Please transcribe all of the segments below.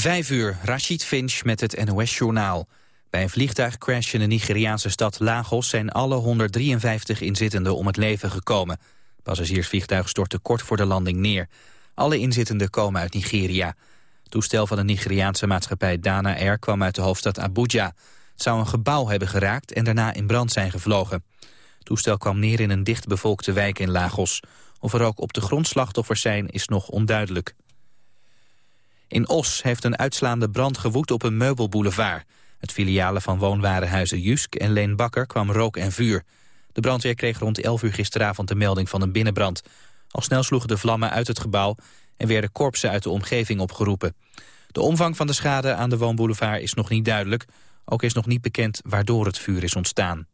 Vijf uur, Rashid Finch met het NOS-journaal. Bij een vliegtuigcrash in de Nigeriaanse stad Lagos... zijn alle 153 inzittenden om het leven gekomen. Passagiersvliegtuig stortte kort voor de landing neer. Alle inzittenden komen uit Nigeria. Toestel van de Nigeriaanse maatschappij Dana Air kwam uit de hoofdstad Abuja. Het zou een gebouw hebben geraakt en daarna in brand zijn gevlogen. Toestel kwam neer in een dichtbevolkte wijk in Lagos. Of er ook op de grond slachtoffers zijn, is nog onduidelijk. In Os heeft een uitslaande brand gewoed op een meubelboulevard. Het filialen van woonwarenhuizen Jusk en Leen Bakker kwam rook en vuur. De brandweer kreeg rond 11 uur gisteravond de melding van een binnenbrand. Al snel sloegen de vlammen uit het gebouw en werden korpsen uit de omgeving opgeroepen. De omvang van de schade aan de woonboulevard is nog niet duidelijk. Ook is nog niet bekend waardoor het vuur is ontstaan.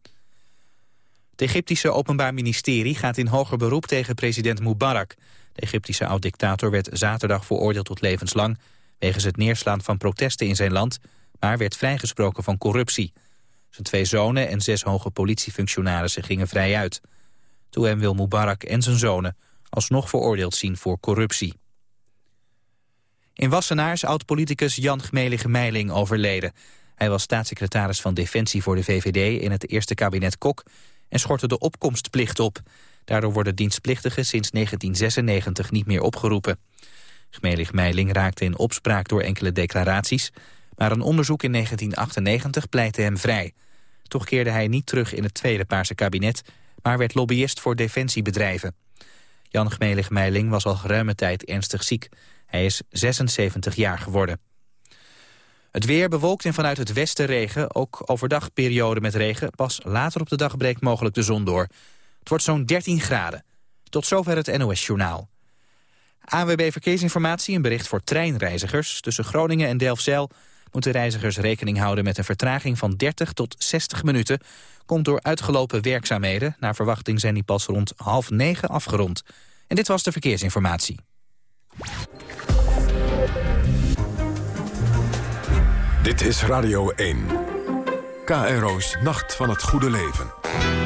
Het Egyptische Openbaar Ministerie gaat in hoger beroep tegen president Mubarak. De Egyptische oud-dictator werd zaterdag veroordeeld tot levenslang... wegens het neerslaan van protesten in zijn land... maar werd vrijgesproken van corruptie. Zijn twee zonen en zes hoge politiefunctionarissen gingen vrij uit. Toen wil Mubarak en zijn zonen alsnog veroordeeld zien voor corruptie. In Wassenaar is oud-politicus Jan Gmelige Meiling overleden. Hij was staatssecretaris van Defensie voor de VVD in het eerste kabinet Kok... en schortte de opkomstplicht op... Daardoor worden dienstplichtigen sinds 1996 niet meer opgeroepen. Gmelig Meiling raakte in opspraak door enkele declaraties... maar een onderzoek in 1998 pleitte hem vrij. Toch keerde hij niet terug in het tweede Paarse kabinet... maar werd lobbyist voor defensiebedrijven. Jan Gmelig Meiling was al geruime tijd ernstig ziek. Hij is 76 jaar geworden. Het weer bewolkt en vanuit het westen regen. Ook overdag periode met regen. Pas later op de dag breekt mogelijk de zon door. Het wordt zo'n 13 graden. Tot zover het NOS-journaal. AWB Verkeersinformatie, een bericht voor treinreizigers. Tussen Groningen en Delfzijl moeten reizigers rekening houden met een vertraging van 30 tot 60 minuten. Komt door uitgelopen werkzaamheden. Naar verwachting zijn die pas rond half negen afgerond. En dit was de verkeersinformatie. Dit is Radio 1. KRO's Nacht van het Goede Leven.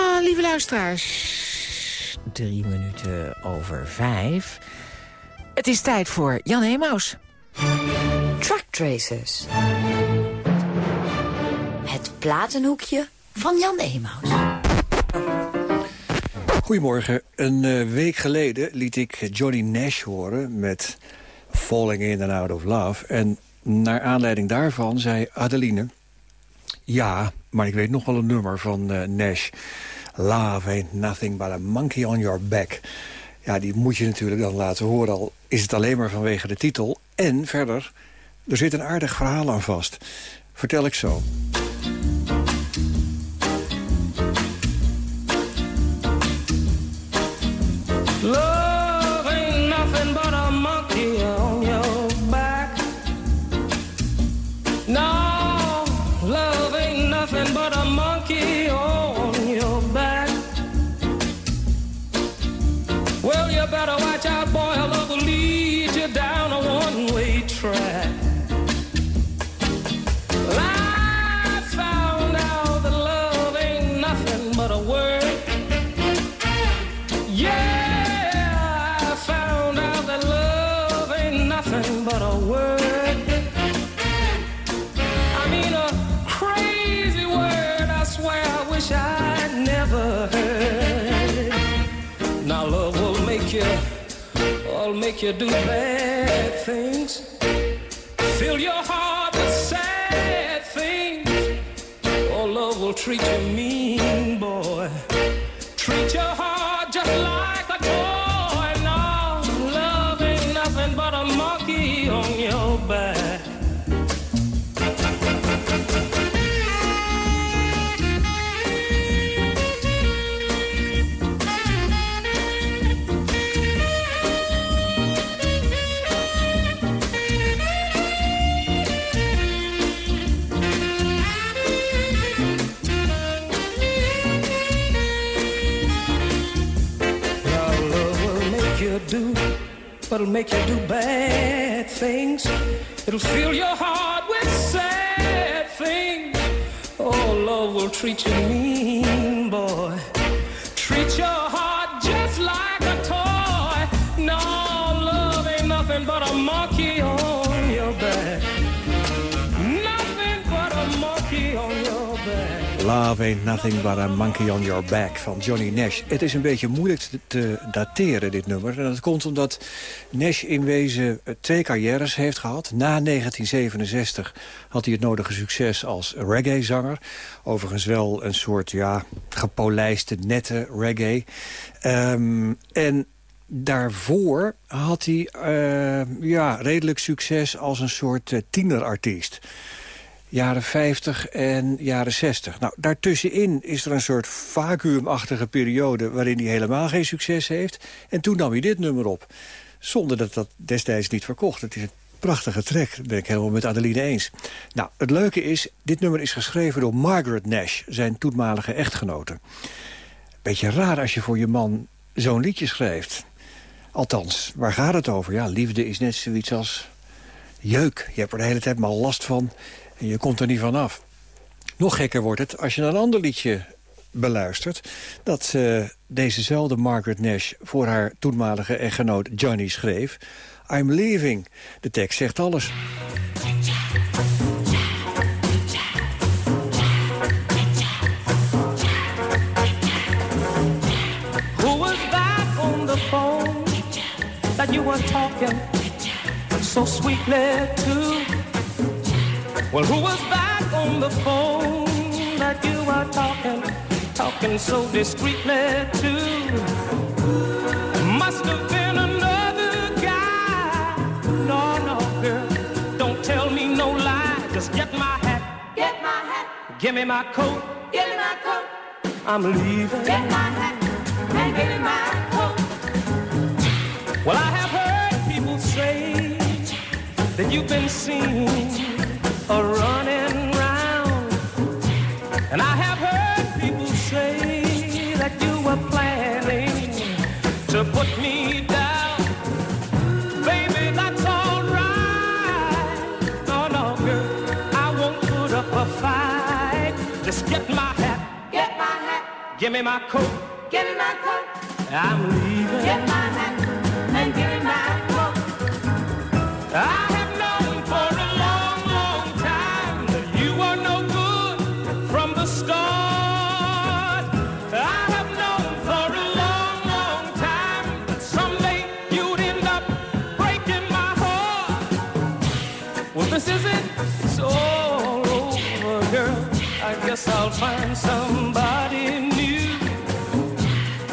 Ja, lieve luisteraars. Drie minuten over vijf. Het is tijd voor Jan Emaus. Track Tracers. Het platenhoekje van Jan Emaus. Goedemorgen. Een eh, week geleden liet ik Johnny Nash horen met Falling In and Out of Love. En naar aanleiding daarvan zei Adeline... ja, maar ik weet nog wel een nummer van eh, Nash. Love ain't nothing but a monkey on your back. Ja, die moet je natuurlijk dan laten horen. Al is het alleen maar vanwege de titel. En verder, er zit een aardig verhaal aan vast. Vertel ik zo. Make you do bad things. Fill your heart with sad things. Oh, love will treat you mean, make you do bad things. It'll fill your heart with sad things. Oh, love will treat you mean, Love Ain't Nothing But a Monkey on Your Back van Johnny Nash. Het is een beetje moeilijk te, te dateren, dit nummer. En dat komt omdat Nash in wezen eh, twee carrières heeft gehad. Na 1967 had hij het nodige succes als reggae-zanger. Overigens wel een soort ja, gepolijste, nette reggae. Ehm, en daarvoor had hij eh, ja, redelijk succes als een soort eh, tienerartiest jaren 50 en jaren 60. Nou, daartussenin is er een soort vacuümachtige periode... waarin hij helemaal geen succes heeft. En toen nam hij dit nummer op. Zonder dat dat destijds niet verkocht. Het is een prachtige track, dat ben ik helemaal met Adeline eens. Nou, het leuke is, dit nummer is geschreven door Margaret Nash... zijn toenmalige echtgenote. Beetje raar als je voor je man zo'n liedje schrijft. Althans, waar gaat het over? Ja, liefde is net zoiets als jeuk. Je hebt er de hele tijd maar last van en je komt er niet van af. Nog gekker wordt het als je een ander liedje beluistert... dat uh, dezezelfde Margaret Nash voor haar toenmalige echtgenoot Johnny schreef. I'm leaving. De tekst zegt alles. That you were talking so to? Well, who was that on the phone that you were talking, talking so discreetly to? Must have been another guy. No, no, girl, don't tell me no lie. Just get my hat, Get my hat, give me my coat. give me my coat. I'm leaving. Get my hat, and give me my coat. Well, I have heard people say that you've been seen a running round. And I have heard people say that you were planning to put me down. Baby, that's all right. No, no, girl, I won't put up a fight. Just get my hat, Get my hat, give me my coat. give me my coat. I'm leaving. Get my hat, and give me my coat. I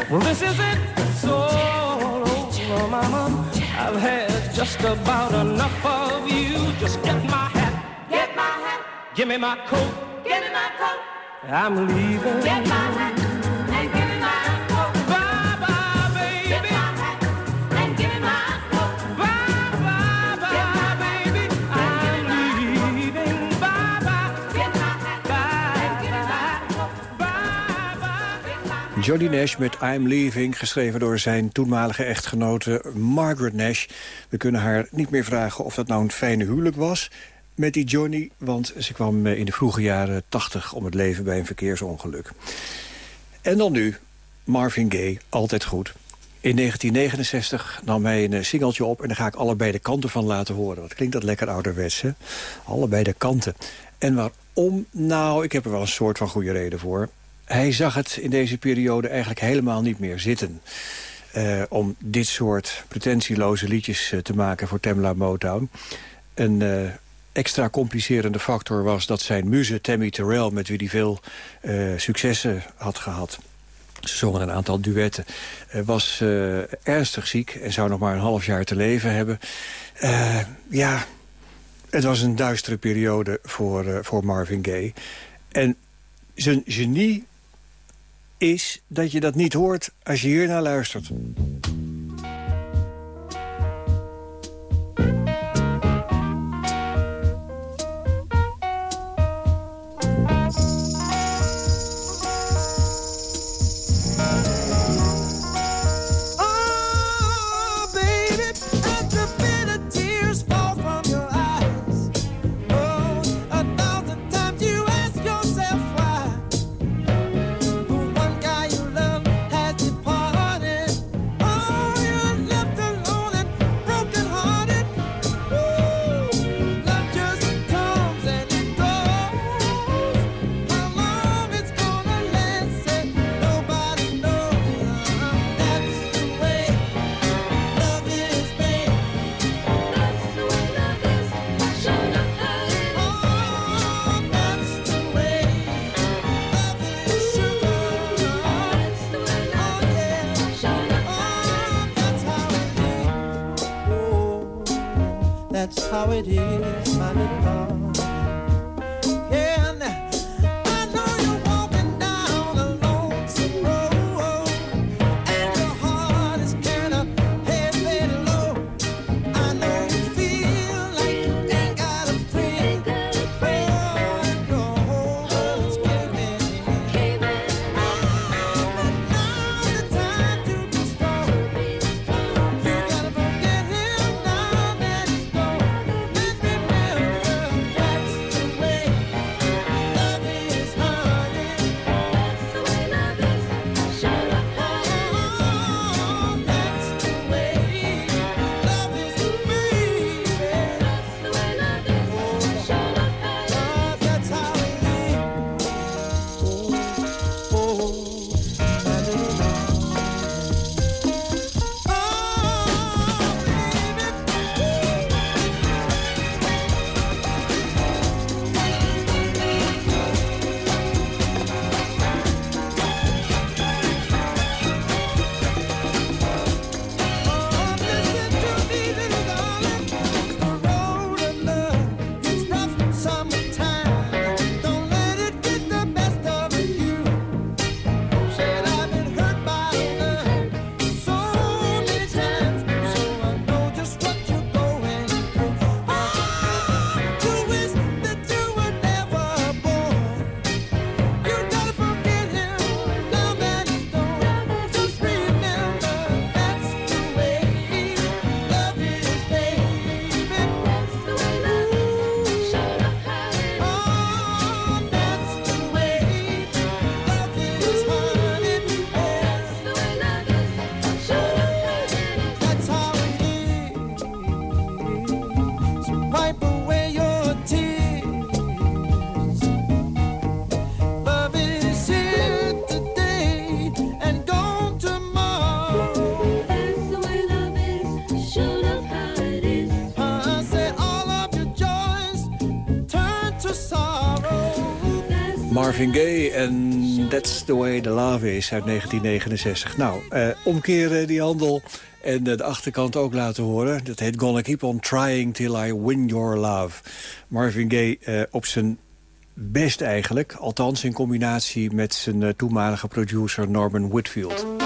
Well, this is it. It's all over, mama. I've had just about enough of you. Just get my hat, Get my hat, give me my coat. give me my coat. I'm leaving. Get my hat, Johnny Nash met I'm Leaving, geschreven door zijn toenmalige echtgenote Margaret Nash. We kunnen haar niet meer vragen of dat nou een fijne huwelijk was met die Johnny... want ze kwam eh, in de vroege jaren 80 om het leven bij een verkeersongeluk. En dan nu, Marvin Gaye, altijd goed. In 1969 nam hij een eh, singeltje op en daar ga ik allebei de kanten van laten horen. Wat klinkt dat lekker ouderwets, hè? Allebei de kanten. En waarom? Nou, ik heb er wel een soort van goede reden voor hij zag het in deze periode eigenlijk helemaal niet meer zitten. Eh, om dit soort pretentieloze liedjes eh, te maken voor Temla Motown. Een eh, extra complicerende factor was dat zijn muze Tammy Terrell... met wie hij veel successen had gehad. Ze zongen een aantal duetten. was ernstig ziek en zou nog maar een half jaar te leven hebben. ja, het was een duistere periode voor, voor Marvin Gaye. En zijn genie is dat je dat niet hoort als je hiernaar luistert. Marvin Gaye en That's the Way the Love Is uit 1969. Nou, eh, omkeren die handel en de achterkant ook laten horen. Dat heet Gonna Keep On Trying Till I Win Your Love. Marvin Gaye eh, op zijn best eigenlijk. Althans in combinatie met zijn eh, toenmalige producer Norman Whitfield.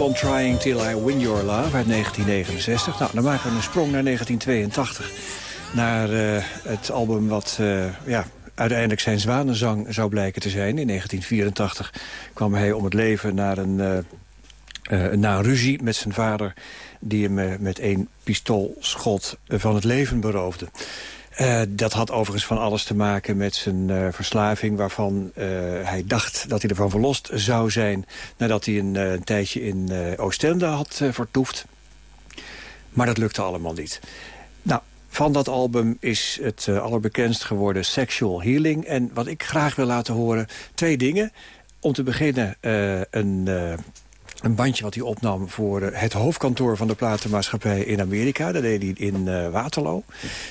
On Trying Till I Win Your Love uit 1969. Nou, dan maken we een sprong naar 1982. Naar uh, het album wat uh, ja, uiteindelijk zijn zwanenzang zou blijken te zijn. In 1984 kwam hij om het leven naar een, uh, na een ruzie met zijn vader... die hem met één pistoolschot van het leven beroofde. Uh, dat had overigens van alles te maken met zijn uh, verslaving... waarvan uh, hij dacht dat hij ervan verlost zou zijn... nadat hij een, een tijdje in Oostende had vertoefd. Maar dat lukte allemaal niet. Nou, van dat album is het allerbekendst geworden Sexual Healing. En wat ik graag wil laten horen, twee dingen. Om te beginnen een een bandje wat hij opnam voor uh, het hoofdkantoor van de platenmaatschappij in Amerika. Dat deed hij in uh, Waterloo,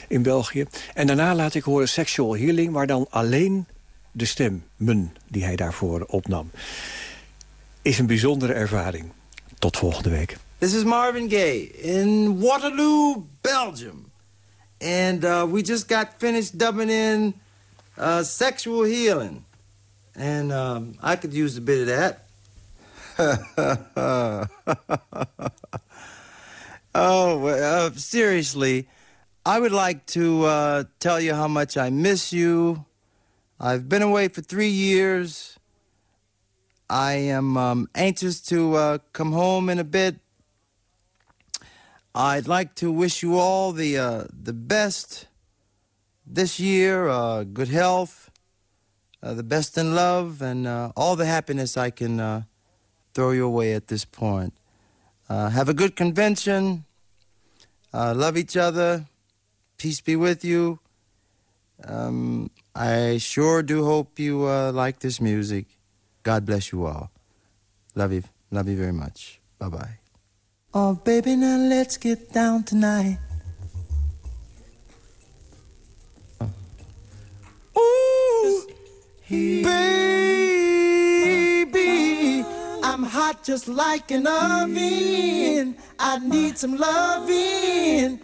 in België. En daarna laat ik horen Sexual Healing, waar dan alleen de stemmen die hij daarvoor opnam. Is een bijzondere ervaring. Tot volgende week. This is Marvin Gaye in Waterloo, Belgium. And uh, we just got finished dubbing in uh, Sexual Healing. And um, I could use a bit of that. oh, uh, seriously, I would like to uh, tell you how much I miss you. I've been away for three years. I am um, anxious to uh, come home in a bit. I'd like to wish you all the uh, the best this year, uh, good health, uh, the best in love, and all the happiness I can throw your way at this point. Uh, have a good convention. Uh, love each other. Peace be with you. Um, I sure do hope you uh, like this music. God bless you all. Love you. Love you very much. Bye-bye. Oh, baby, now let's get down tonight. Ooh, baby, I'm hot just like an oven. I need some loving.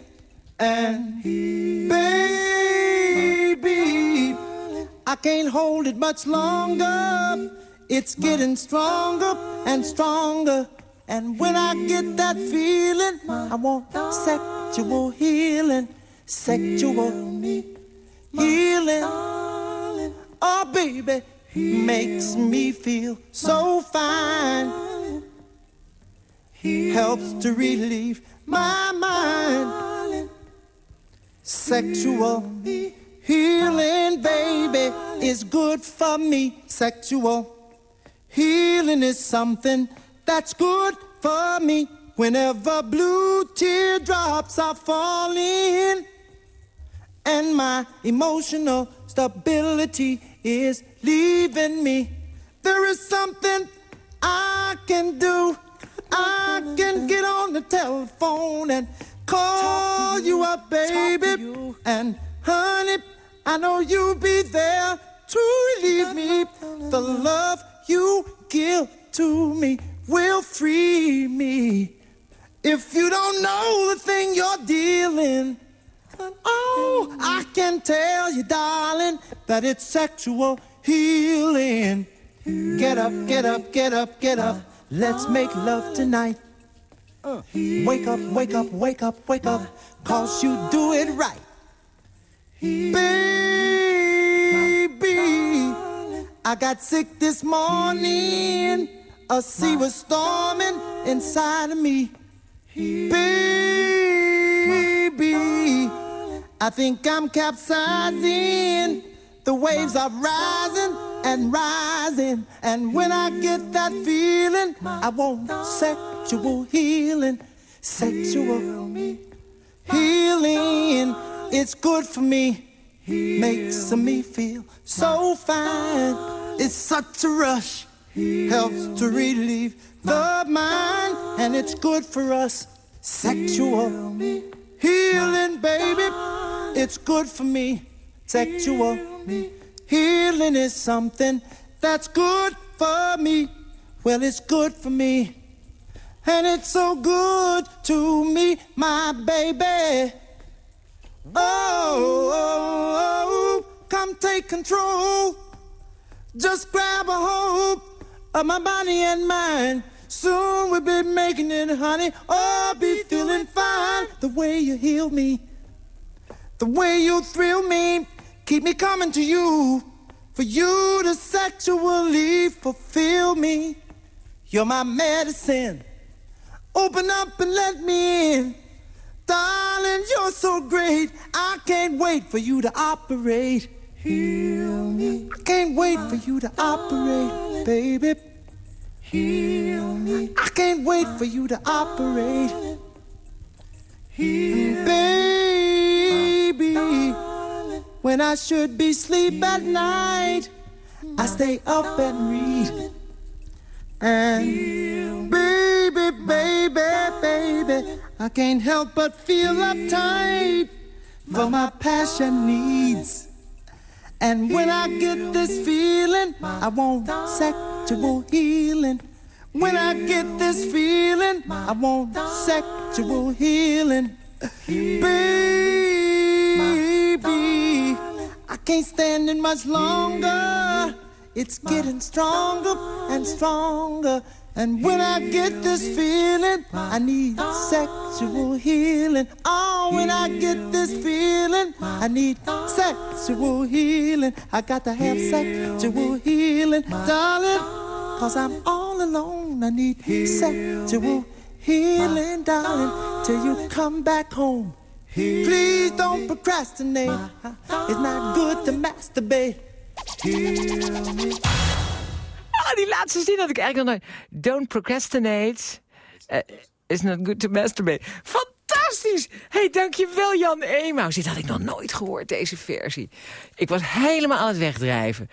And baby, I can't hold it much longer. It's getting stronger and stronger. And when I get that feeling, I want sexual healing, sexual healing. Oh, baby, makes me feel so fine. He helps to relieve my mind. Sexual healing, baby, is good for me. Sexual healing is something that's good for me. Whenever blue teardrops are falling and my emotional stability is leaving me, there is something I can do. I can get on the telephone and call you, you up, baby. You. And honey, I know you'll be there to relieve me. The love you give to me will free me. If you don't know the thing you're dealing, oh, I can tell you, darling, that it's sexual healing. Get up, get up, get up, get up. Let's make love tonight. Wake up, wake up, wake up, wake up, cause you do it right. Baby, I got sick this morning. A sea was storming inside of me. Baby, I think I'm capsizing. The waves are rising and rising. And when I get that feeling, I want sexual healing. Sexual healing. It's good for me. Makes me feel so fine. It's such a rush helps to relieve the mind, and it's good for us. Sexual healing, baby, it's good for me. Sexual healing is something that's good for me. Well, it's good for me, and it's so good to me, my baby. Oh, oh, oh come take control. Just grab a hold of my body and mind. Soon we'll be making it, honey. Oh, I'll be feeling fine. The way you heal me, the way you thrill me, keep me coming to you. For you to sexually fulfill me. You're my medicine. Open up and let me in. Darling, you're so great. I can't wait for you to operate. Heal me. I can't wait for you to operate, baby. Heal me. I can't wait for you to operate. Heal baby. When I should be asleep at night, I stay up and read. And baby, baby, baby, I can't help but feel uptight for my passion needs. And when I get this feeling, I want sexual healing. When I get this feeling, I want sexual healing. Baby, can't stand it much longer. It's getting stronger and stronger. And when I get this feeling, I need sexual healing. Oh, when I get this feeling, I need sexual healing. I got to have sexual healing, darling. Cause I'm all alone. I need sexual healing, darling, till you come back home. Please don't procrastinate. It's not good to masturbate. Ah, die laatste zin had ik eigenlijk nog nooit. Don't procrastinate. Uh, it's not good to masturbate. Fantastisch! hey, dankjewel Jan Emaus. Dit had ik nog nooit gehoord, deze versie. Ik was helemaal aan het wegdrijven.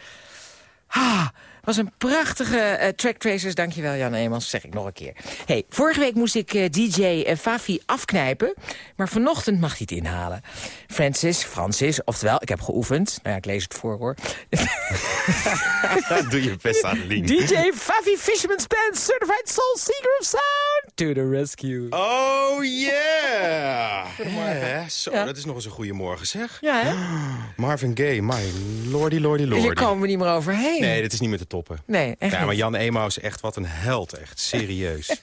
Ah, was een prachtige uh, track tracers. Dankjewel Jan Emaus, zeg ik nog een keer. Hey, vorige week moest ik uh, DJ uh, Fafi afknijpen. Maar vanochtend mag hij het inhalen. Francis, Francis, oftewel, ik heb geoefend. Nou ja, ik lees het voor hoor. Doe je best aan Lien. DJ Fafi Fisherman's Band, Certified Soul Seeker of Sound. To the rescue. Oh yeah! Zo, Ja. dat is nog eens een goede morgen zeg. Ja, hè? Marvin Gaye, my lordy lordy lordy. Hier komen we niet meer overheen. Nee, dit is niet meer te toppen. Nee, echt Ja, maar. Jan Emaus, echt wat een held, echt serieus.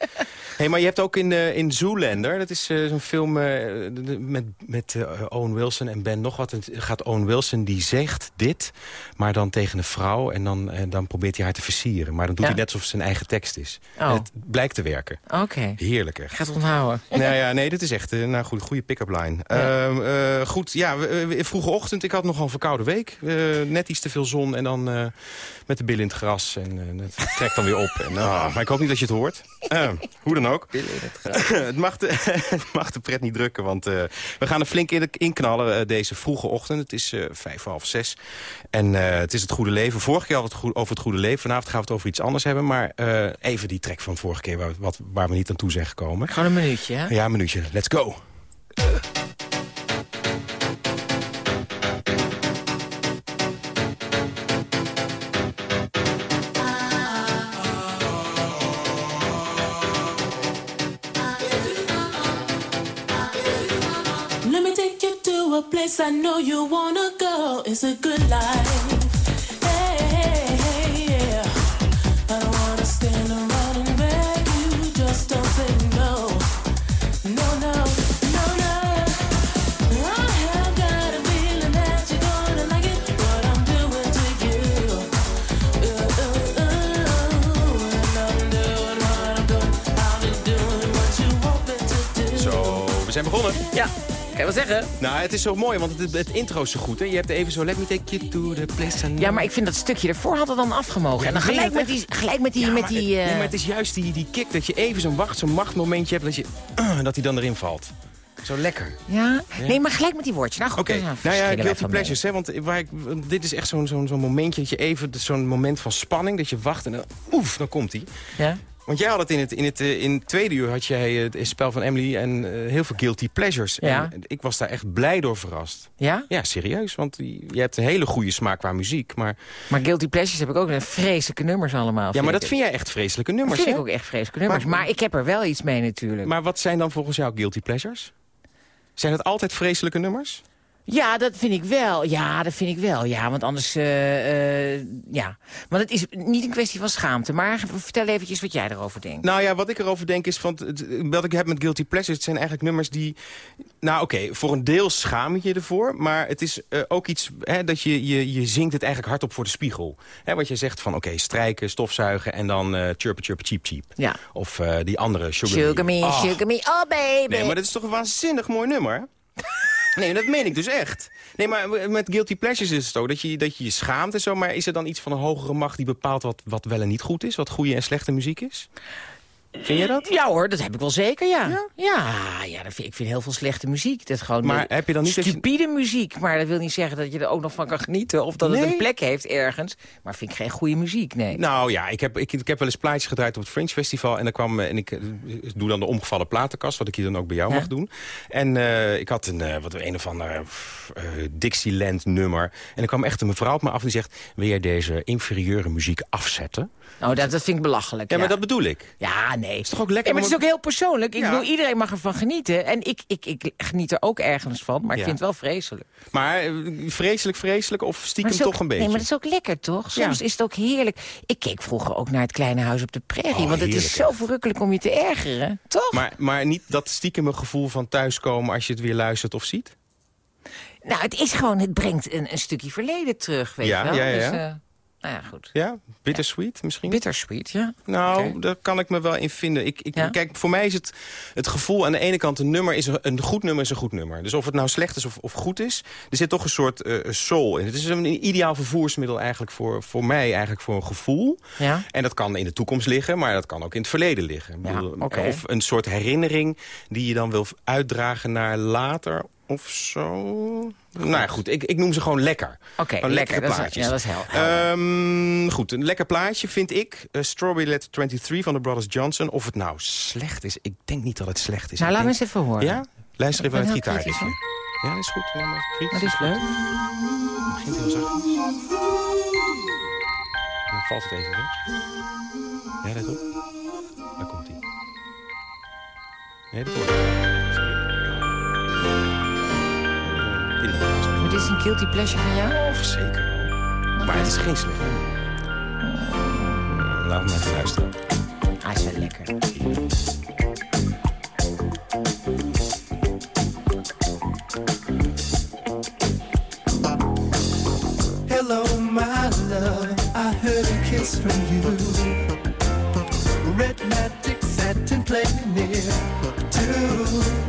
hey, maar je hebt ook in, eh, in Zoolander, dat is eh, zo'n film eh, met, met Owen Wilson en Ben nog wat. Gaat Owen Wilson, die zegt dit, maar dan tegen een vrouw... en dan, dan probeert hij haar te versieren. Maar dan doet Ja. hij net alsof het zijn eigen tekst is. Oh. Het blijkt te werken. Oké, Heerlijk echt. gaat onthouden. Nou ja, nee, dit is echt een nou, goed, goede pick-up line. Ehm, eh, goed, ja, vroege ochtend. Ik had nogal een verkoude week. Net iets te veel zon en dan met de billen in het gras. En het trekt dan weer op. En, ah, maar ik hoop niet dat je het hoort. Eh, hoe dan ook. het, mag de, het mag de pret niet drukken, want eh, we gaan er flink in, inknallen eh, deze vroege ochtend. Het is eh, vijf, half zes. En eh, het is het goede leven. Vorige keer hadden we het goed- over het goede leven. Vanavond gaan we het over iets anders hebben. Maar eh, even die trek van vorige keer waar, wat, waar we niet aan toe zijn gekomen. Gewoon een minuutje, hè? Ja, een minuutje. Let's go. Place I know you wanna go. It's a good life. Hey, hey, hey, yeah. I don't wanna stand around and beg you. Just don't say no. No, no, no, no. I have got a feeling that you're gonna like it. What I'm doing to you. Ooh, ooh, ooh. And I'm doing what I'm doing. I'll be doing what you want me to do. Zo, we zijn begonnen. Ja, je wel zeggen. Nou, het is zo mooi, want het, het intro is zo goed. Hè? Je hebt even zo, let me take you to the place. Ja, maar ik vind dat stukje ervoor had het dan afgemogen. en dan ik gelijk met die, gelijk met die... Ja, met maar, die nee, eh, maar het is juist die, die kick dat je even zo'n wacht, zo'n wachtmomentje hebt... dat, je, dat hij dan erin valt. Zo lekker. ja? Nee, maar gelijk met die woordje. Nou goed, Oké, daar nou verschillen ja, guilty van pleasures. Hè, want waar ik, dit is echt zo'n zo'n zo'n momentje dat je even... Zo'n moment van spanning, dat je wacht en dan... Oef, dan komt hij. Ja? Want jij had het in het, in het, eh, in het tweede uur had jij het spel van Emily en eh, heel veel guilty pleasures. Ja. En ik was daar echt blij door verrast. Ja? Ja, serieus, want je hebt een hele goede smaak qua muziek. Maar, Maar Guilty Pleasures heb ik ook een vreselijke nummers allemaal. ja, maar dat ik. vind jij echt vreselijke Dat nummers, vind ik hè? ook echt vreselijke nummers. Maar, Maar- ik heb er wel iets mee natuurlijk. Maar wat zijn dan volgens jou guilty pleasures? Zijn het altijd vreselijke nummers? Ja, dat vind ik wel. Ja, dat vind ik wel. Ja, want anders... eh, eh, ja. Want het is niet een kwestie van schaamte. Maar vertel eventjes wat jij erover denkt. Nou ja, wat ik erover denk is... Het, wat ik heb met Guilty Pleasures... het zijn eigenlijk nummers die... Nou oké, voor een deel schaam je je ervoor. Maar het is eh, ook iets hè, dat je, je... Je zingt het eigenlijk hardop voor de spiegel. Hè, wat je zegt van oké, strijken, stofzuigen... en dan eh chirpen, chirpen, cheap, cheap. Ja. Of die andere Sugar, Sugar me, Ah. sugar me, oh baby. Nee, maar dat is toch een waanzinnig mooi nummer? Nee, dat meen ik dus echt. Nee, maar met Guilty Pleasures is het zo dat je dat je, je schaamt en zo. Maar is er dan iets van een hogere macht die bepaalt wat, wat wel en niet goed is? Wat goede en slechte muziek is? Vind je dat? Ja hoor, dat heb ik wel zeker, ja. Ja, ja, dat vind, ik vind heel veel slechte muziek. Dat gewoon Maar heb je dan niet je- stupide muziek. Maar dat wil niet zeggen dat je er ook nog van kan genieten. Of dat het een plek heeft ergens. Maar vind ik geen goede muziek, nee. Nou ja, ik heb, ik, ik heb wel eens plaatjes gedraaid op het Fringe Festival. En, dan kwam, eh, en ik eh, doe dan de omgevallen platenkast, wat ik hier dan ook bij jou Ja. mag doen. En eh, ik had een, wat, een of ander Dixieland nummer. En er kwam echt een mevrouw op me af die zegt... wil jij deze inferieure muziek afzetten? Nou, dat, dat vind ik belachelijk. Ja, maar dat bedoel ik. Ja, nee. is toch ook lekker Ja, maar het is ook heel persoonlijk. Ik Ja. bedoel, iedereen mag ervan genieten. En ik, ik, ik geniet er ook ergens van. Maar ik Ja. vind het wel vreselijk. Maar eh, vreselijk, vreselijk of stiekem ook- toch een beetje? Nee, maar dat is ook lekker, toch? Soms Ja. is het ook heerlijk. Ik keek vroeger ook naar het kleine huis op de prairie. Oh, want het is zo verrukkelijk om je te ergeren. Toch? Maar, maar niet dat stiekeme gevoel van thuiskomen als je het weer luistert of ziet? Nou, het is gewoon, het brengt een, een stukje verleden terug, weet Ja, je wel. ja, ja, Dus, ja. Eh, nou ja, goed. Ja? Bittersweet misschien? Bittersweet, ja. Nou, Oké. daar kan ik me wel in vinden. Ik, ik, Ja? Kijk, voor mij is het, het gevoel aan de ene kant... een nummer is een, een goed nummer is een goed nummer. Dus of het nou slecht is of, of goed is... er zit toch een soort eh, soul in. Het is een ideaal vervoersmiddel eigenlijk voor, voor mij, eigenlijk voor een gevoel. Ja? En dat kan in de toekomst liggen, maar dat kan ook in het verleden liggen. Ja, bedoel, oké. Of een soort herinnering die je dan wil uitdragen naar later of zo. Nou ja, goed, ik, ik noem ze gewoon lekker. Oké, lekker. lekkere Dat is- plaatjes. ja, dat is hel- helder. Ehm, goed, een lekker plaatje vind ik. eh, Strawberry Letter 23 van de Brothers Johnson. Of het nou slecht is, ik denk niet dat het slecht is. Nou, me denk- eens even horen. Ja? Luister even naar het heel kritisch, Ja, dat is goed. Ja, maar kritisch. Maar dat is leuk. Het begint heel zacht. Dan valt het even weg. Ja, let op. Daar komt hij. Nee, dat hoort. Maar dit is een guilty pleasure van jou? Of zeker wel. Maar het is geen slecht nummer. Laat me even luisteren. Hij is wel lekker. Hello, my love. I heard a kiss from you. Red magic satin playing near too.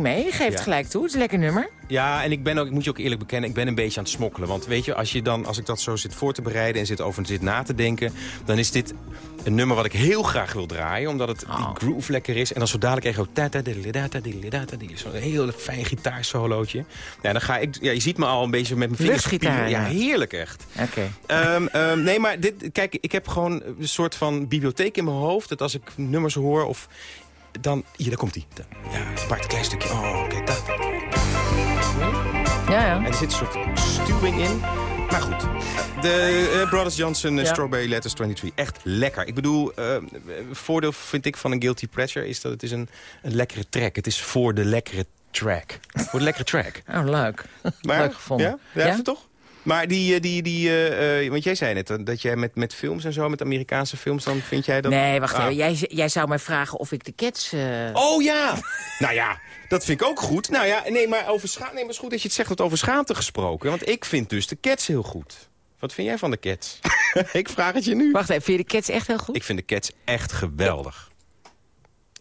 Mee. Ik geef het Ja. gelijk toe. Het is een lekker nummer. Ja, en ik ben ook, ik moet je ook eerlijk bekennen, ik ben een beetje aan het smokkelen. Want weet je, als, je dan, als ik dat zo zit voor te bereiden en zit over zit na te denken... dan is dit een nummer wat ik heel graag wil draaien. Omdat het die groove lekker is. En dan zo dadelijk krijg je ook... Zo'n heel fijn gitaarsolootje. Ja, dan ga ik... Ja, je ziet me al een beetje met mijn vingers... Spieren. Ja, heerlijk echt. Oké. Ehm, ehm, nee, maar dit, kijk, ik heb gewoon een soort van bibliotheek in mijn hoofd. Dat als ik nummers hoor of... Dan, hier, daar komt hij. Ja, Bart, een klein stukje. Oh, kijk dat. Ja, ja. En er zit een soort stuwing in. Maar goed, de eh, Brothers Johnson eh, Ja. Strawberry Letters 23. Echt lekker. Ik bedoel, eh, voordeel vind ik van een Guilty Pleasure... is dat het is een, een lekkere track. Het is voor de lekkere track. voor de lekkere track. Oh, leuk. Maar, leuk gevonden. Ja, ja, toch? Maar die, eh, die, die eh, eh, want jij zei net dat jij met, met films en zo, met Amerikaanse films, dan vind jij dat... Nee, wacht Ah. even. Jij, jij zou mij vragen of ik de Cats... Oh ja! nou ja, dat vind ik ook goed. Nou ja, nee, maar over scha nee, maar het is goed dat je het zegt wat over schaamte gesproken. Want ik vind dus de Cats heel goed. Wat vind jij van de Cats? ik vraag het je nu. Wacht even, vind je de Cats echt heel goed? Ik vind de Cats echt geweldig.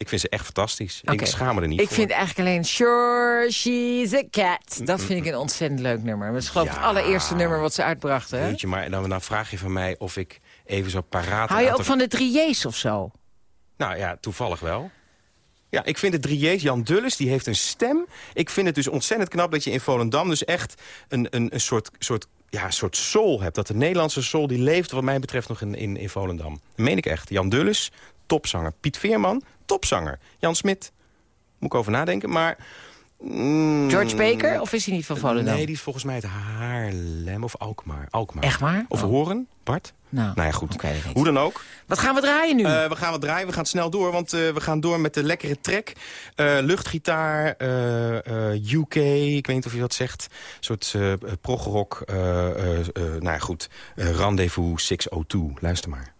Ik vind ze echt fantastisch. Ik schaam me er niet Ik voor. vind eigenlijk alleen Sure, she's a cat. Dat vind ik een ontzettend leuk nummer. Dat is geloof ik het allereerste nummer wat ze uitbrachten. Weet je, maar dan, dan vraag je van mij of ik even zo paraat... Hou je ook aantal- van de drieërs of zo? Nou ja, toevallig wel. Ja, ik vind het drieërs, Jan Dulles, die heeft een stem. Ik vind het dus ontzettend knap dat je in Volendam dus echt een, een, een soort, soort, ja, een soort soul hebt. Dat de Nederlandse soul, die leeft wat mij betreft nog in, in, in Volendam. Dat meen ik echt. Jan Dulles, topzanger. Piet Veerman, topzanger. Jan Smit, moet ik over nadenken, maar... mm, George Baker? Of is hij niet van Volendam? Nee, die is volgens mij het Haarlem of Alkmaar. Alkmaar. Echt waar? Of Oh. Horen, Bart? Nou, Nou ja, goed. Hoe dan ook. Wat gaan we draaien nu? Eh, we gaan wat draaien, we gaan snel door, want eh, we gaan door met de lekkere track. Eh, luchtgitaar, eh, eh, UK, ik weet niet of je dat zegt. Een soort eh progrock, eh, eh, eh, nou ja goed, Eh, Rendezvous 602. Luister maar.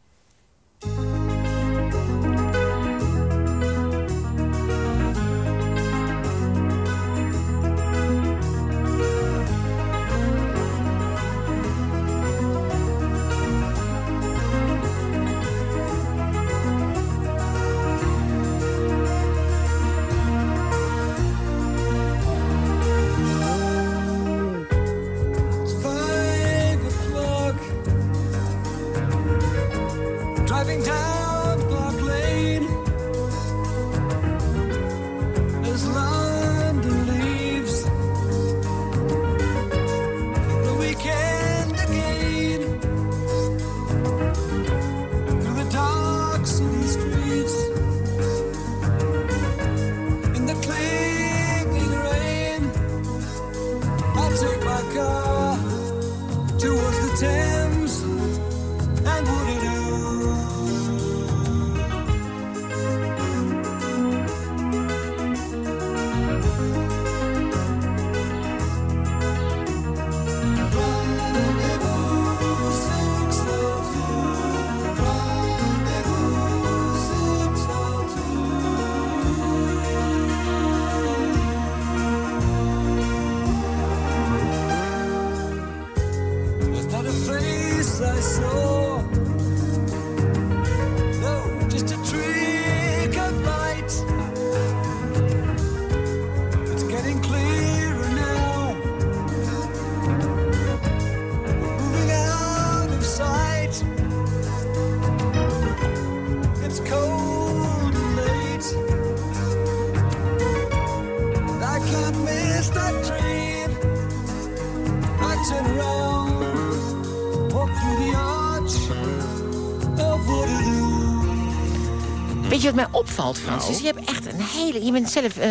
Opvalt, Francis? Nou? Je hebt echt een hele... Je bent zelf eh,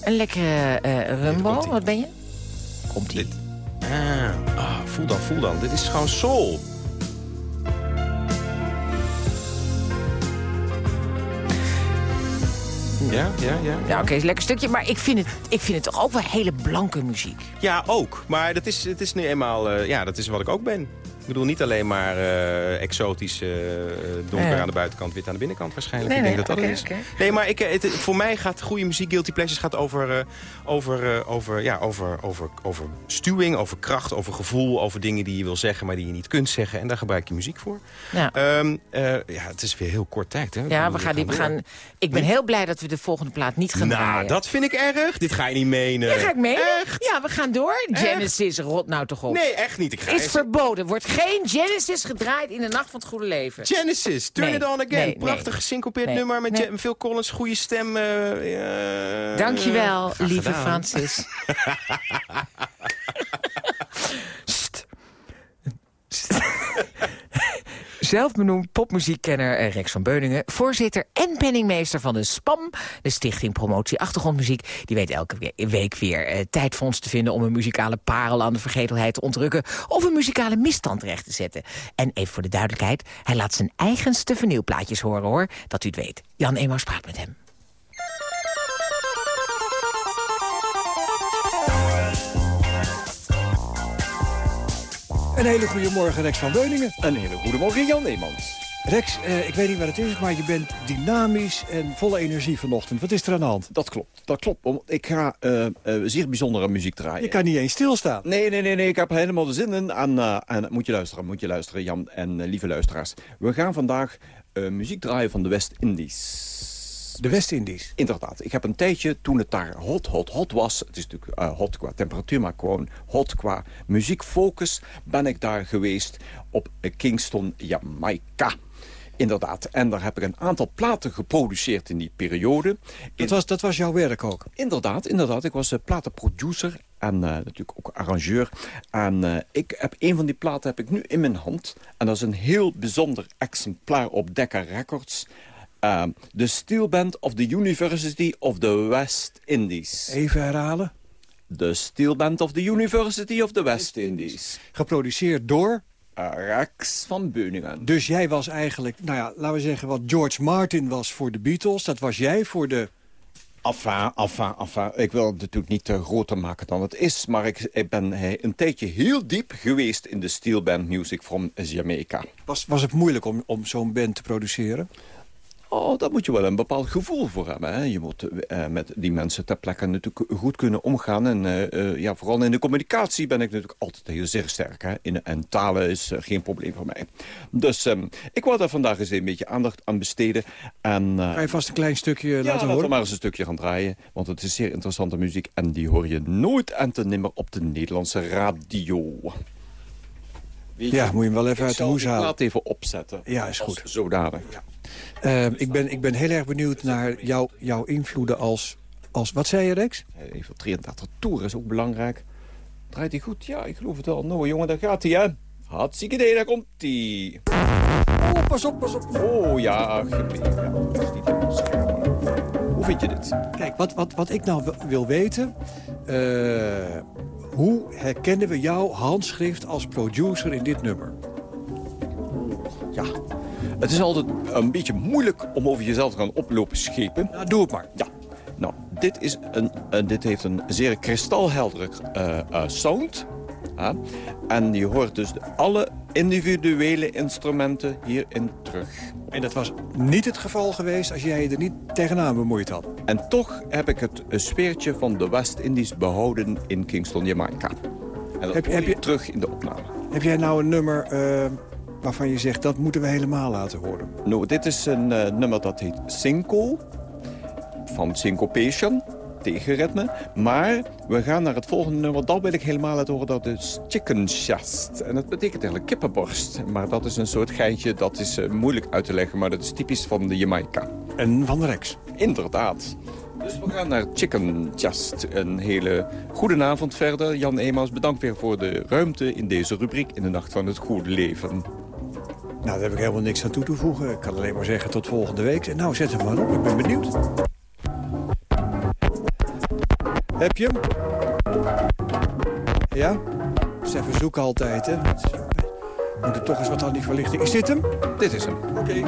een lekkere eh rumbo. komt-ie. Wat ben je? Komt-ie. Dit. Ah, ah, voel dan, voel dan. Dit is gewoon soul. Ja, ja, ja. Ja, oké, is een lekker stukje. Maar ik vind, het, ik vind het toch ook wel hele blanke muziek. Ja, ook. Maar dat is, het is nu eenmaal... eh, ja, dat is wat ik ook ben. Ik bedoel, niet alleen maar eh, exotisch, eh, donker Ja. aan de buitenkant, wit aan de binnenkant waarschijnlijk. Nee, ik denk nee, dat dat is. Nee, maar ik, eh, het, voor mij gaat goede muziek, Guilty Pleasures, gaat over, over, over, ja, over, over, over stuwing, over kracht, over gevoel, over dingen die je wil zeggen, maar die je niet kunt zeggen. En daar gebruik je muziek voor. Ja. Ehm, eh, ja, het is weer heel kort tijd, hè? Ja, we gaan, die, we gaan, ik ben heel blij dat we de volgende plaat niet gaan Nou, draaien. dat vind ik erg. Dit ga je niet menen. Ja, ga ik mee? Echt? Ja, we gaan door. Genesis, rot nou toch op. Nee, echt niet. Ik ga Is verboden. Wordt geen Genesis gedraaid in de nacht van het goede leven. Genesis, Turn Nee, It On Again. nee, Prachtig gesyncopeerd nummer met Phil Collins, goede stem. eh, Dankjewel, lieve gedaan. Francis. Sst. Sst. Zelfbenoemd popmuziekkenner eh, Rex van Beuningen... voorzitter en penningmeester van de SPAM... de Stichting Promotie Achtergrondmuziek... die weet elke we- week weer eh, te vinden... om een muzikale parel aan de vergetelheid te ontrukken... of een muzikale misstand recht te zetten. En even voor de duidelijkheid, hij laat zijn eigenste vinylplaatjes horen, hoor. Dat u het weet. Jan Emaus praat met hem. Een hele goede morgen, Rex van Beuningen. Een hele goede morgen, Jan Neemans. Rex, eh, ik weet niet wat het is, maar je bent dynamisch en volle energie vanochtend. Wat is er aan de hand? Dat klopt, dat klopt. Ik ga eh, zeer bijzondere muziek draaien. Je kan niet eens stilstaan. Nee, nee, nee, nee, ik heb helemaal de zin in. En, eh, en moet je luisteren, moet je luisteren, Jan en lieve luisteraars. We gaan vandaag muziek draaien van de West-Indies. De West-Indies? Inderdaad. Ik heb een tijdje, toen het daar hot, hot, hot was... het is natuurlijk eh, hot qua temperatuur, maar gewoon hot qua muziekfocus... ben ik daar geweest op eh, Kingston, Jamaica. Inderdaad. En daar heb ik een aantal platen geproduceerd in die periode. Dat was, dat was jouw werk ook? Inderdaad, inderdaad. Ik was uh, platenproducer en uh, natuurlijk ook arrangeur. En uh, ik heb een van die platen heb ik nu in mijn hand. En dat is een heel bijzonder exemplaar op Decca Records. Uh, the Steel Band of the University of the West Indies. Even herhalen. The Steel Band of the University of the West Indies. Geproduceerd door? Rex van Beuningen. Dus jij was eigenlijk, nou ja, laten we zeggen wat George Martin was voor de Beatles. Dat was jij voor de... Enfin, enfin, enfin. Ik wil het natuurlijk niet uh, groter maken dan het is. Maar ik, ik ben uh, een tijdje heel diep geweest in de steel band music from Jamaica. Was, was het moeilijk om, om zo'n band te produceren? Oh, daar moet je wel een bepaald gevoel voor hebben. Hè? Je moet uh, met die mensen ter plekke natuurlijk goed kunnen omgaan. En uh, ja, vooral in de communicatie ben ik natuurlijk altijd heel zeer sterk. Hè? In, en talen is geen probleem voor mij. Dus um, ik wou daar vandaag eens een beetje aandacht aan besteden. En, Ga je vast een klein stukje ja, laten horen? Ja, maar eens een stukje gaan draaien. Want het is zeer interessante muziek. En die hoor je nooit en te nimmer op de Nederlandse radio. Ja, moet je hem wel even uit de hoes halen. Laat even opzetten. Ja, is goed. Zodanig. Ja. Uh, ik, ben, ik ben heel erg benieuwd naar jou, jouw invloeden als, als... Wat zei je, Rex? Even 33 toer is ook belangrijk. Draait hij goed? Ja, ik geloof het wel. Nou, jongen, daar gaat hij, hè. Hartstikke idee, daar komt hij. Oh, pas op, pas op. Oh, ja, gebleven. Ja, dat is niet helemaal scherp. Hoe vind je dit? Kijk, wat, wat, wat ik nou wil weten... Uh, hoe herkennen we jouw handschrift als producer in dit nummer? Ja, het is altijd een beetje moeilijk om over jezelf te gaan oplopen schepen. Doe het maar. Ja. Nou, dit, is een, uh, dit heeft een zeer kristalheldere uh, uh, sound. en je hoort dus de, alle individuele instrumenten hierin terug. En dat was niet het geval geweest als jij je er niet tegenaan bemoeid had. En toch heb ik het sfeertje van de West-Indies behouden in Kingston, Jamaica. En dat heb, heb je terug in de opname. Heb jij nou een nummer waarvan je zegt, dat moeten we helemaal laten horen? Nou, dit is een uh, nummer dat heet Cinco, van Syncopation, tegenritme. Maar we gaan naar het volgende nummer, dat wil ik helemaal laten horen, dat is Chicken Chest. En dat betekent eigenlijk kippenborst. Maar dat is een soort geitje, dat is uh, moeilijk uit te leggen, maar dat is typisch van de Jamaica. En van de Rex. Inderdaad. Dus we gaan naar Chicken Chest. Een hele goede avond verder. Jan Emaus, bedankt weer voor de ruimte in deze rubriek in de Nacht van het Goede Leven. Nou, daar heb ik helemaal niks aan toe te voegen. Ik kan alleen maar zeggen tot volgende week. Nou, zet hem maar op. Ik ben benieuwd. Heb je hem? Ja? Dus even zoeken altijd, hè. Moet er toch eens wat aan die verlichting. Is dit hem? Dit is hem. Oké. Okay.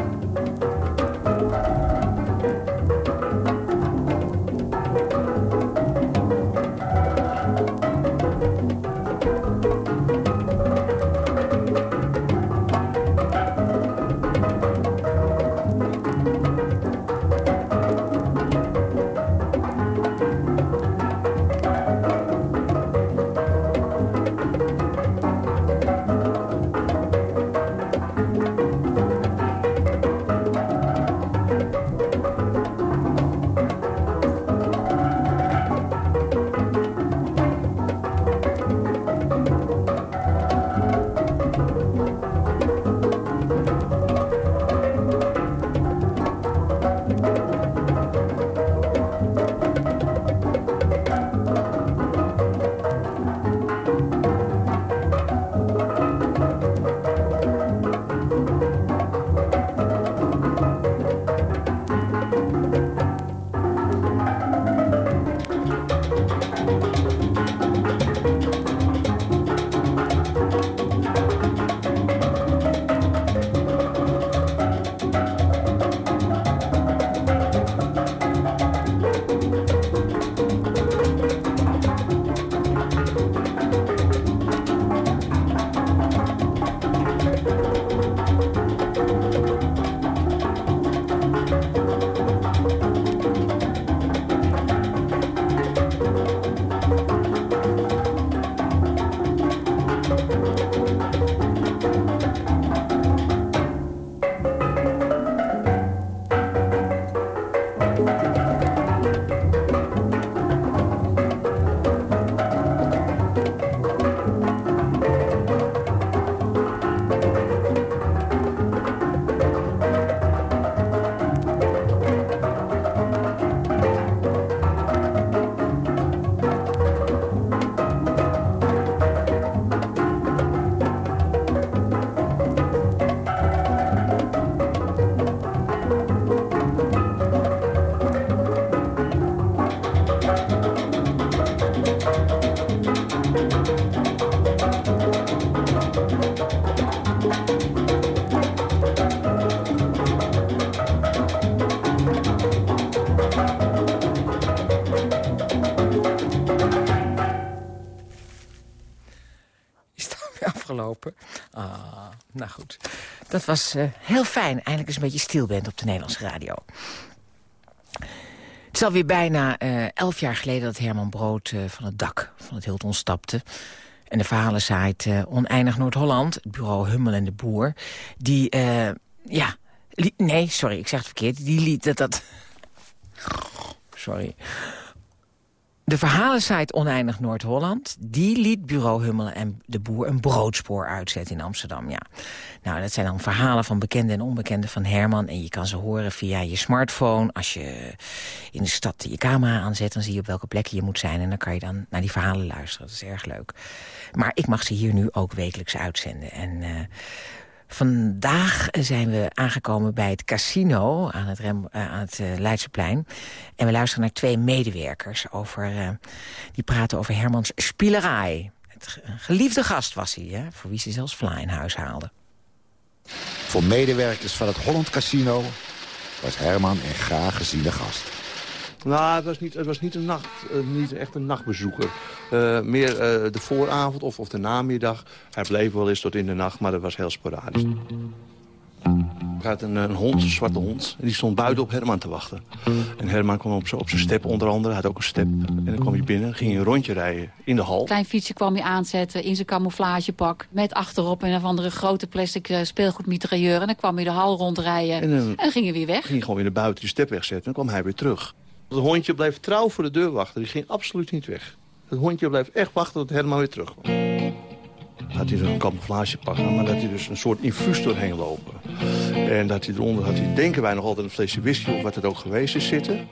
Ah, nou goed. Dat was eh, heel fijn. Eindelijk eens een beetje stil bent op de Nederlandse radio. Het is alweer bijna eh, elf jaar geleden dat Herman Brood eh, van het dak van het Hilton stapte. En de verhalensite uh, Oneindig Noord-Holland, het bureau Hummel en de Boer... die, ja... nee, sorry, ik zeg het verkeerd. Die liet dat... dat sorry. De verhalensite Oneindig Noord-Holland... die liet bureau Hummel en de Boer een broodspoor uitzetten in Amsterdam. Ja. Nou, dat zijn dan verhalen van bekende en onbekende van Herman... en je kan ze horen via je smartphone. Als je in de stad je camera aanzet... dan zie je op welke plek je moet zijn... en dan kan je dan naar die verhalen luisteren. Dat is erg leuk. Maar ik mag ze hier nu ook wekelijks uitzenden. En eh, vandaag zijn we aangekomen bij het casino aan het, eh, aan het eh, Leidseplein. En we luisteren naar twee medewerkers. Over, eh, die praten over Hermans spielerij. Het geliefde gast was hij, hè, voor wie ze zelfs Vla in huis haalde. Voor medewerkers van het Holland Casino was Herman een graag geziene gast. Nou, het was niet, het was niet, een nacht, eh, niet echt een nachtbezoeker. Eh, meer eh, de vooravond of, of de namiddag. Hij bleef wel eens tot in de nacht, maar dat was heel sporadisch. Hij had een, een hond, een zwarte hond. En die stond buiten op Herman te wachten. En Herman kwam op zijn op zijn step onder andere. Hij had ook een step. En dan kwam hij binnen, ging een rondje rijden in de hal. klein fietsje kwam hij aanzetten in zijn camouflagepak. Met achterop een of andere grote plastic speelgoedmitrailleur. En dan kwam hij de hal rondrijden. En, En, dan ging hij weer weg. ging hij gewoon weer naar buiten die step wegzetten. En dan kwam hij weer terug. Het hondje bleef trouw voor de deur wachten. Die ging absoluut niet weg. Het hondje bleef echt wachten tot Herman weer terug kwam. Had hij een camouflagepak aan, maar dat hij dus een soort infuus doorheen lopen. En dat hij eronder had hij, denken wij nog altijd een flesje whisky of wat het ook geweest is zitten.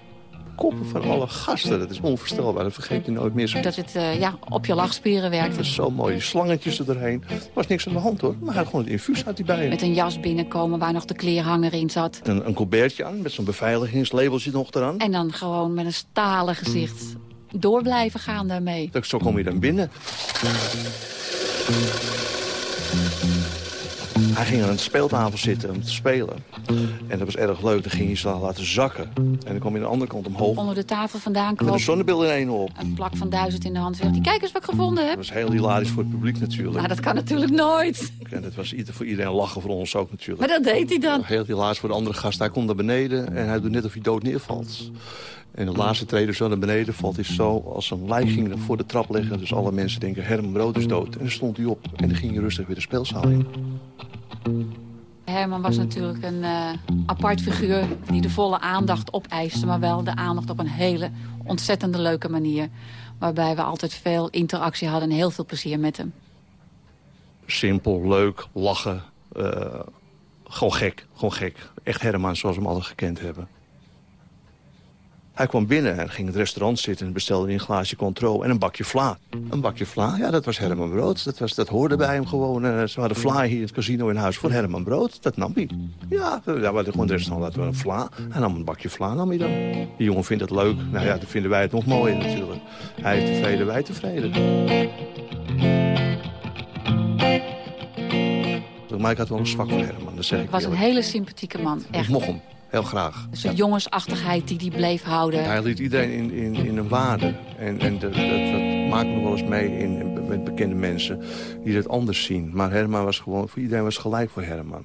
Koppen van alle gasten, dat is onvoorstelbaar. Dat vergeet je nooit meer. Dat het eh, ja, op je lachspieren Dat werkte. is zo mooi. Die slangetjes er doorheen. Er was niks aan de hand hoor. Maar hij had gewoon het infuus uit die bij hem. Met een jas binnenkomen waar nog de kleerhanger in zat. Een, een colbertje aan, met zo'n beveiligingslabeltje nog eraan. En dan gewoon met een stalen gezicht door blijven gaan daarmee. Zo kom je dan binnen. Hij ging aan een speeltafel zitten om te spelen. En dat was erg leuk. Dan ging hij ze laten zakken. En dan kwam hij aan de andere kant omhoog. Onder de tafel vandaan Met een kwam zonnebril in één op. een plak van duizend in de hand. Zegt hij, kijk eens wat ik gevonden heb. Dat was heel hilarisch voor het publiek natuurlijk. Nou, dat kan natuurlijk nooit. En dat was voor iedereen lachen, voor ons ook natuurlijk. Maar dat deed hij dan. Heel hilarisch voor de andere gast. Hij komt naar beneden en hij doet net of hij dood neervalt. En de laatste treden zo naar beneden valt hij zo als een lijk ging voor de trap liggen. Dus alle mensen denken Herman Brood is dood. En dan stond hij op en dan ging hij rustig weer de speelzaal in. Herman was natuurlijk een eh, apart figuur die de volle aandacht opeiste. Maar wel de aandacht op een hele ontzettende leuke manier. Waarbij we altijd veel interactie hadden en heel veel plezier met hem. Simpel, leuk, lachen. eh, gewoon gek, gewoon gek. Echt Herman zoals we hem altijd gekend hebben. Hij kwam binnen en ging in het restaurant zitten en bestelde een glaasje controle en een bakje vla. Een bakje vla, ja, dat was Herman Brood. Dat, was, dat hoorde bij hem gewoon. Eh, ze hadden vla hier in het casino in huis voor Herman Brood. Dat nam hij. Ja, we hadden gewoon in het restaurant hadden we een vla. Hij nam een bakje vla, nam hij dan. Die jongen vindt het leuk. Nou ja, dan vinden wij het nog mooier natuurlijk. Hij is tevreden, wij tevreden. Maar ik had wel een zwak voor Herman, dat zeg ik Het was een hele sympathieke man. Ik Echt. mocht hem, heel graag. Zijn jongensachtigheid die hij bleef houden. Hij liet iedereen in, in, in een waarde. En, en dat, dat, dat maakt me wel eens mee in, in- met bekende mensen die dat anders zien. Maar Herman was gewoon, voor iedereen was gelijk voor Herman.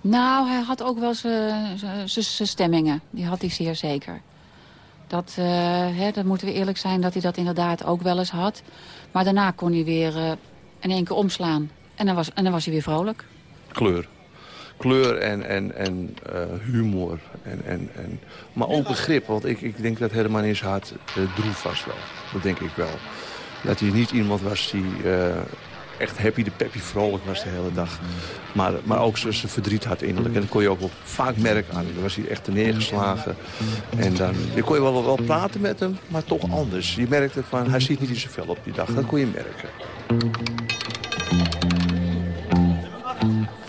Nou, hij had ook wel zijn stemmingen. Die had hij zeer zeker. Dat, eh, hè, dat moeten we eerlijk zijn dat hij dat inderdaad ook wel eens had. Maar daarna kon hij weer eh, in één keer omslaan. En dan was, en dan was hij weer vrolijk. Kleur. Kleur en, en, en eh, humor. En, en, en, maar ook begrip, want ik, ik denk dat Herman in zijn hart eh, droef was wel. Dat denk ik wel. Dat hij niet iemand was die eh, echt happy de peppy vrolijk was de hele dag. Maar, maar ook zijn verdriet had innerlijk. En dat kon je ook wel vaak merken aan hem. Dan was hij echt neergeslagen. En dan je kon je wel, wel praten met hem, maar toch anders. Je merkte van, hij ziet niet vel op die dag. Dat kon je merken.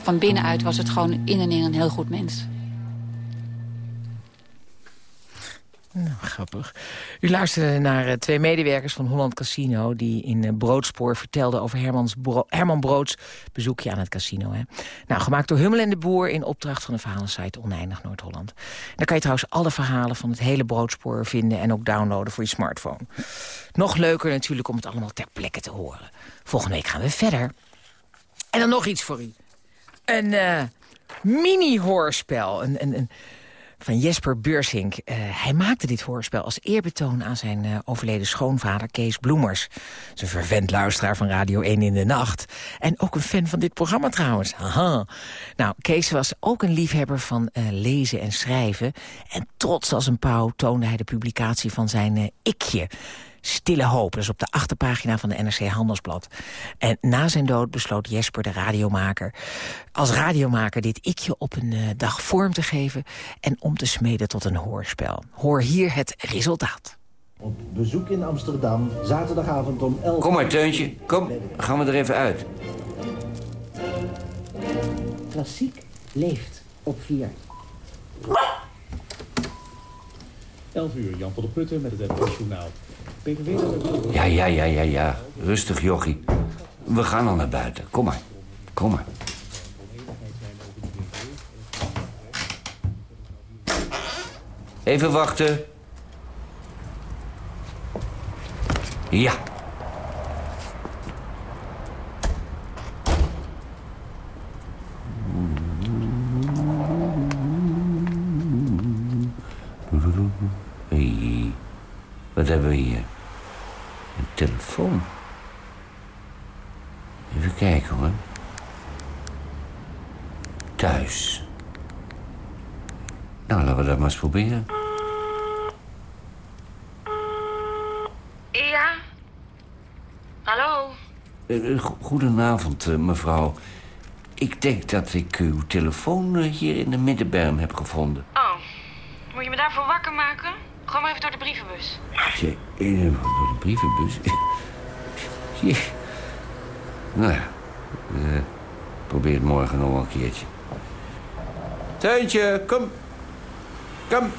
Van binnenuit was het gewoon in en in een heel goed mens. Nou, grappig. U luisterde naar eh, twee medewerkers van Holland Casino... die in eh, Broodspoor vertelden over Hermans Herman Broods bezoekje aan het casino. Hè. Nou, gemaakt door Hummel en de Boer in opdracht van de verhalensite Oneindig Noord-Holland. Daar kan je trouwens alle verhalen van het hele Broodspoor vinden... en ook downloaden voor je smartphone. Nog leuker natuurlijk om het allemaal ter plekke te horen. Volgende week gaan we verder. En dan nog iets voor u. Een eh, mini-hoorspel. Een, een, van Jesper Beursink. Eh, hij maakte dit hoorspel als eerbetoon aan zijn eh, overleden schoonvader Kees Bloemers. Zijn vervent luisteraar van Radio 1 in de nacht. En ook een fan van dit programma trouwens. Haha. Nou, Kees was ook een liefhebber van lezen en schrijven. En trots als een pauw toonde hij de publicatie van zijn ikje. Stille Hoop, dat is op de achterpagina van de NRC Handelsblad. En na zijn dood besloot Jesper, de radiomaker... als radiomaker dit ikje op een eh, dag vorm te geven... en om te smeden tot een hoorspel. Hoor hier het resultaat. Op bezoek in Amsterdam, zaterdagavond om 11 Kom maar, Teuntje. Kom, gaan we er even uit. Klassiek leeft op 4. 11 uur, Jan van der Putten met het NOS Journaal. Ja, ja, ja, ja, ja. Rustig, jochie. We gaan al naar buiten. Kom maar. Kom maar. Even wachten. Ja. Hey, wat hebben we hier? Een telefoon. Even kijken hoor. Thuis. Nou, laten we dat maar eens proberen. Ja? Hallo? Eh, eh, go- Goedenavond, eh, mevrouw. Ik denk dat ik uw telefoon hier in de middenberm heb gevonden. Oh, moet je me daarvoor wakker maken? Gewoon maar even door de brievenbus. Eh, door de brievenbus. Jee. Nou ja, eh, probeer het morgen nog wel een keertje. Teuntje, kom. Kom.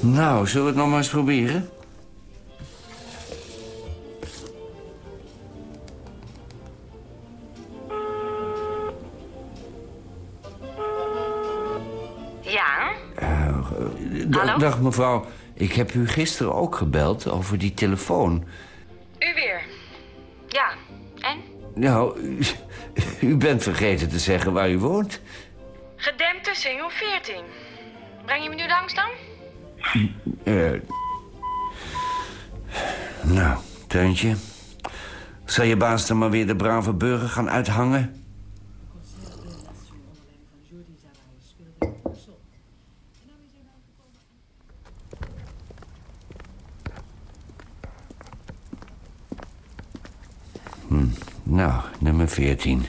Nou, zullen we het nog maar eens proberen? Ja? Hallo? Dag mevrouw, ik heb u gisteren ook gebeld over die telefoon. U weer? Ja. En? Nou, u, u bent vergeten te zeggen waar u woont. Gedempte single 14. Breng je me nu langs dan? Eh, nou, Teuntje. Zal je baas dan maar weer de brave burger gaan uithangen? Hm, nou, nummer 14.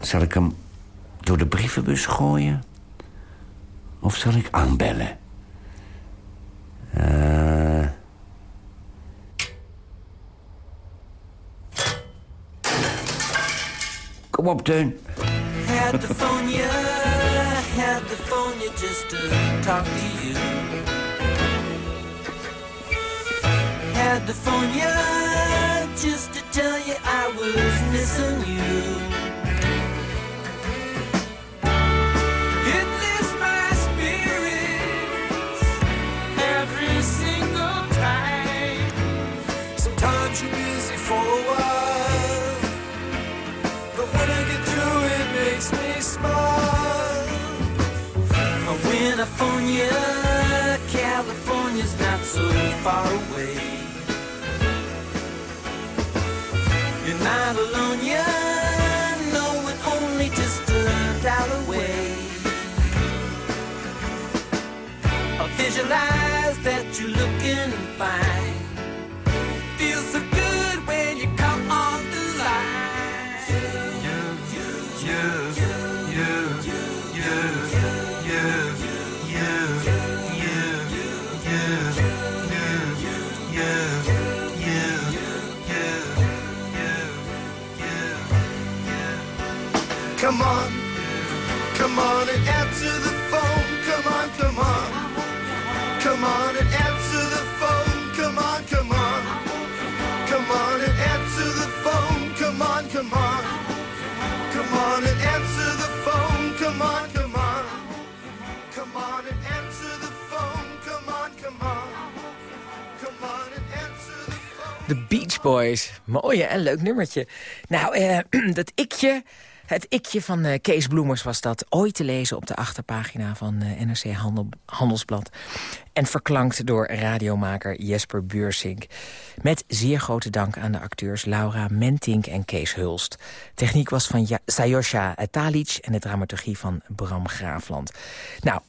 Zal ik hem door de brievenbus gooien? Of zal ik aanbellen? Eh, Kom op, Teun. Had to phone you, had to phone you just to talk to you. Had to phone you just to tell you I was missing you. You, California's not so far away. You're not alone, De Beach Boys. Mooi, hè? Leuk nummertje. Nou, eh, dat ikje... Het ikje van eh, Kees Bloemers was dat ooit te lezen op de achterpagina van eh, NRC Handel, Handelsblad. En verklankt door radiomaker Jesper Buursink. Met zeer grote dank aan de acteurs Laura Mentink en Kees Hulst. Techniek was van ja Sayosha Talic en de dramaturgie van Bram Graafland. Nou,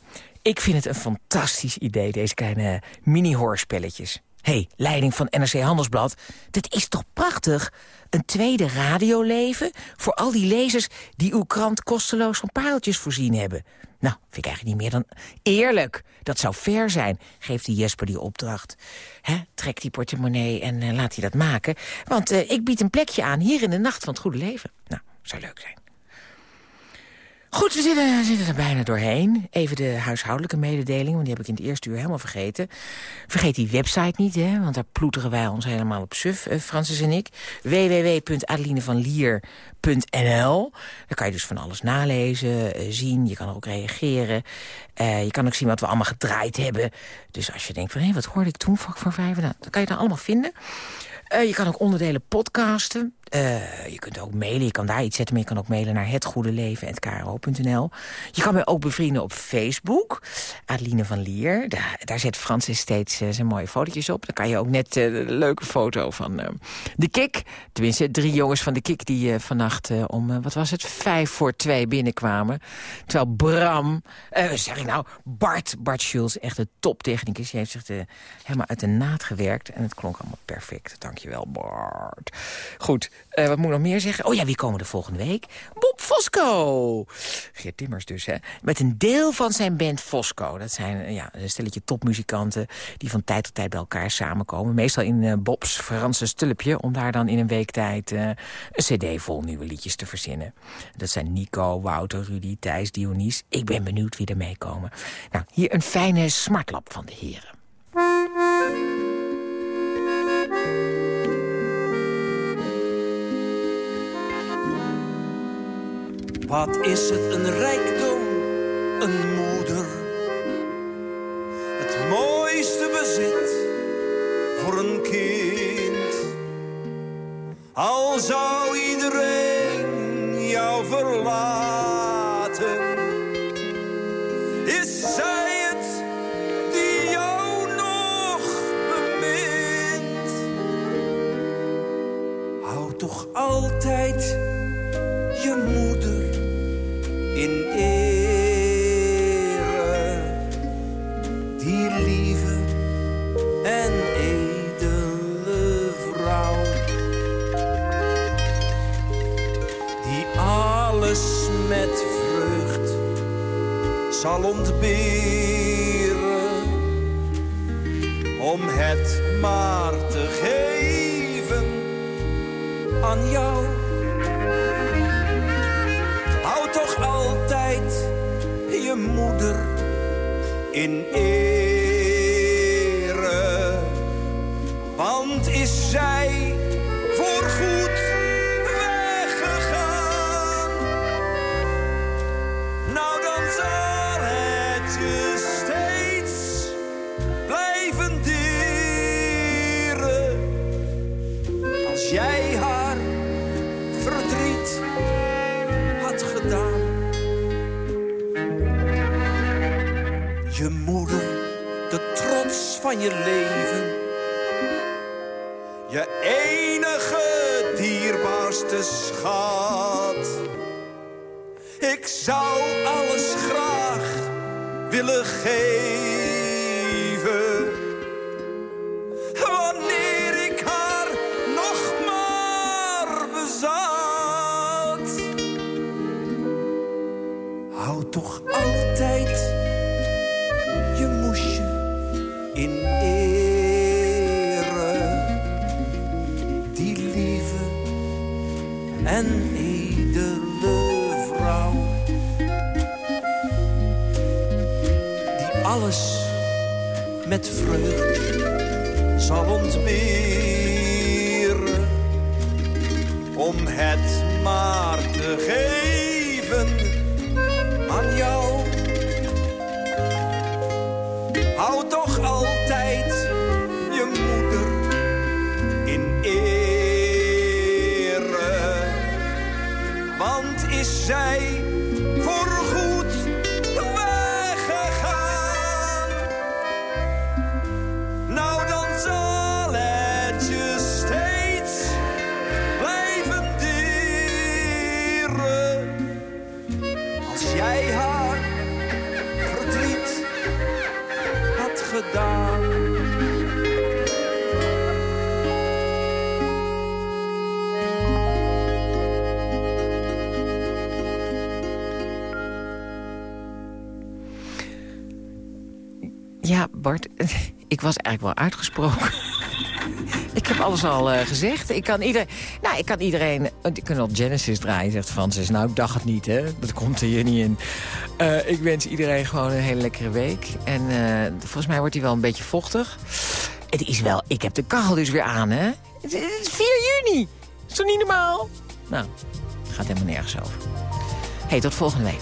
ik vind het een fantastisch idee, deze kleine mini-hoorspelletjes. hey, leiding van NRC Handelsblad, dit is toch prachtig? Een tweede radioleven voor al die lezers die uw krant kosteloos van pareltjes voorzien hebben. Nou, vind ik eigenlijk niet meer dan eerlijk. Dat zou fair zijn, geeft die Jesper die opdracht. Trek die portemonnee en eh, laat hij dat maken. Want eh, ik bied een plekje aan hier in de nacht van het goede leven. Nou. We zitten, er bijna doorheen. Even de huishoudelijke mededeling, want die heb ik in het eerste uur helemaal vergeten. Vergeet die website niet, hè, want daar ploeteren wij ons helemaal op suf, eh, Francis en ik. www.adelinevanlier.nl Daar kan je dus van alles nalezen, eh, zien. Je kan ook reageren. Eh, je kan ook zien wat we allemaal gedraaid hebben. Dus als je denkt van, hé, wat hoorde ik toen vak voor vijf? Nou, dan kan je dat allemaal vinden. Eh, je kan ook onderdelen podcasten. Eh, je kunt ook mailen, je kan daar iets zetten... maar je kan ook mailen naar hetgoedeleven.kro.nl. Je kan mij ook bevrienden op Facebook. Adeline van Lier. Daar, daar zet Francis steeds eh, zijn mooie fotootjes op. Dan kan je ook net eh, een leuke foto van eh, de Kik. Tenminste, drie jongens van de Kik die eh, vannacht eh, om... eh, wat was het? Vijf voor twee binnenkwamen. Terwijl Bram... eh, zeg ik nou, Bart, Bart Schulz, echt een toptechnicus. Die heeft zich de, helemaal uit de naad gewerkt. En het klonk allemaal perfect. Dankjewel, Bart. Goed, eh, wat moet ik nog meer zeggen? Oh ja, wie komen er volgende week? Bob Fosco. Geert Timmers dus, hè. Met een deel van zijn band Fosco. Dat zijn eh, ja, een stelletje topmuzikanten... die van tijd tot tijd bij elkaar samenkomen. Meestal in eh, Bob's Franse stulpje... om daar dan in een week tijd een cd vol nieuwe liedjes te verzinnen. Dat zijn Nico, Wouter, Rudy, Thijs, Dionys. Ik ben benieuwd wie er meekomen. Nou, hier een fijne smartlap van de heren. Wat is het een rijkdom, een moeder. Het mooiste bezit voor een kind. Al zou iedereen jou verlaten. Is zij het die jou nog bemint? Hou toch altijd je moeder in it. Met vreugd zal ontberen. Om het maar te geven aan jou. Hou toch altijd je moeder in ere. Want is zij was eigenlijk wel uitgesproken. ik heb alles al eh, gezegd. Ik kan iedereen... Nou, ik kan iedereen... Ik kan al Genesis draaien, zegt Francis. Nou, ik dacht het niet, hè. Dat komt er hier niet in. Eh, ik wens iedereen gewoon een hele lekkere week. En eh, volgens mij wordt hij wel een beetje vochtig. Het is wel... Ik heb de kachel dus weer aan, hè. Het is 4 juni. Is toch niet normaal? Nou, gaat helemaal nergens over. hey, tot volgende week.